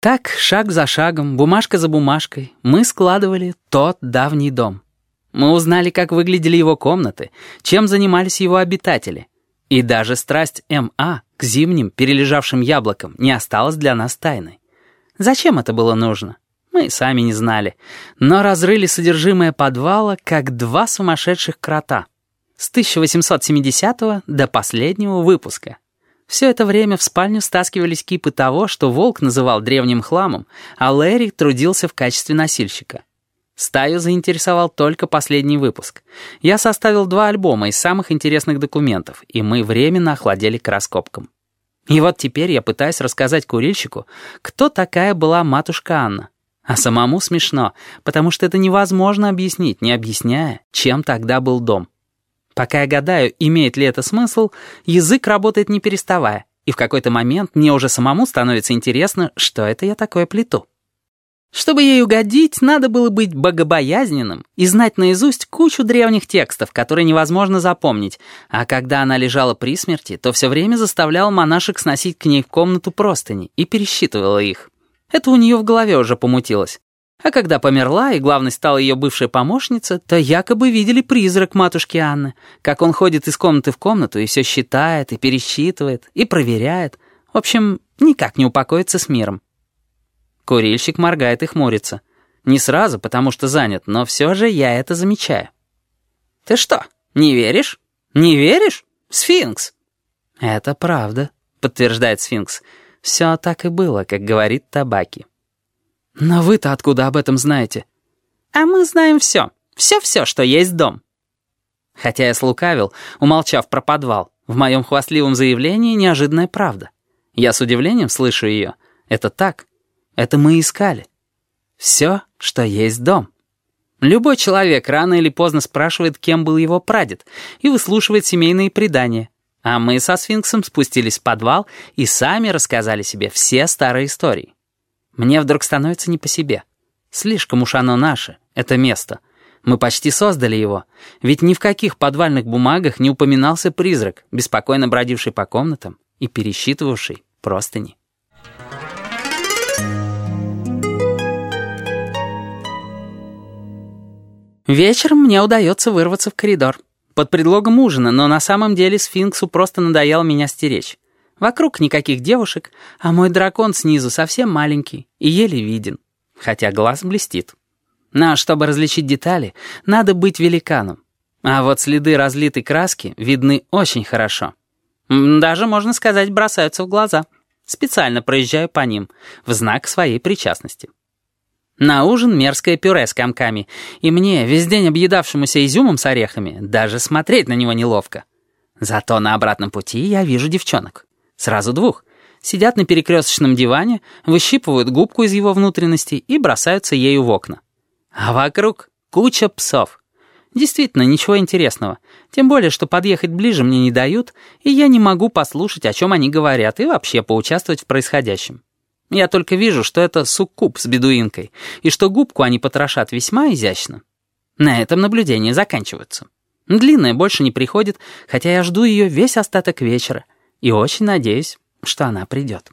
Так, шаг за шагом, бумажка за бумажкой, мы складывали тот давний дом. Мы узнали, как выглядели его комнаты, чем занимались его обитатели. И даже страсть М.А. к зимним перележавшим яблокам не осталась для нас тайной. Зачем это было нужно? Мы сами не знали, но разрыли содержимое подвала, как два сумасшедших крота. С 1870 до последнего выпуска. Все это время в спальню стаскивались кипы того, что Волк называл древним хламом, а Лэри трудился в качестве носильщика. Стаю заинтересовал только последний выпуск. Я составил два альбома из самых интересных документов, и мы временно охладели к раскопкам. И вот теперь я пытаюсь рассказать курильщику, кто такая была матушка Анна. А самому смешно, потому что это невозможно объяснить, не объясняя, чем тогда был дом. Пока я гадаю, имеет ли это смысл, язык работает не переставая, и в какой-то момент мне уже самому становится интересно, что это я такое плету. Чтобы ей угодить, надо было быть богобоязненным и знать наизусть кучу древних текстов, которые невозможно запомнить, а когда она лежала при смерти, то все время заставлял монашек сносить к ней в комнату простыни и пересчитывала их. Это у нее в голове уже помутилось. А когда померла, и главной стала ее бывшая помощница, то якобы видели призрак матушки Анны, как он ходит из комнаты в комнату и все считает, и пересчитывает, и проверяет. В общем, никак не упокоится с миром. Курильщик моргает и хмурится. Не сразу, потому что занят, но все же я это замечаю. «Ты что, не веришь? Не веришь? Сфинкс!» «Это правда», — подтверждает сфинкс. «Все так и было, как говорит табаки». «Но вы-то откуда об этом знаете?» «А мы знаем все. Все-все, что есть дом». Хотя я слукавил, умолчав про подвал, в моем хвастливом заявлении неожиданная правда. Я с удивлением слышу ее. Это так. Это мы искали. Все, что есть дом. Любой человек рано или поздно спрашивает, кем был его прадед, и выслушивает семейные предания. А мы со сфинксом спустились в подвал и сами рассказали себе все старые истории. Мне вдруг становится не по себе. Слишком уж оно наше, это место. Мы почти создали его. Ведь ни в каких подвальных бумагах не упоминался призрак, беспокойно бродивший по комнатам и пересчитывавший простыни. Вечером мне удается вырваться в коридор. Под предлогом ужина, но на самом деле сфинксу просто надоело меня стеречь. Вокруг никаких девушек, а мой дракон снизу совсем маленький и еле виден, хотя глаз блестит. Но чтобы различить детали, надо быть великаном. А вот следы разлитой краски видны очень хорошо. Даже, можно сказать, бросаются в глаза. Специально проезжаю по ним, в знак своей причастности. На ужин мерзкое пюре с комками, и мне, весь день объедавшемуся изюмом с орехами, даже смотреть на него неловко. Зато на обратном пути я вижу девчонок. Сразу двух. Сидят на перекресточном диване, выщипывают губку из его внутренностей и бросаются ею в окна. А вокруг куча псов. Действительно, ничего интересного. Тем более, что подъехать ближе мне не дают, и я не могу послушать, о чем они говорят, и вообще поучаствовать в происходящем. Я только вижу, что это суккуб с бедуинкой, и что губку они потрошат весьма изящно. На этом наблюдения заканчиваются. Длинная больше не приходит, хотя я жду ее весь остаток вечера — и очень надеюсь, что она придет.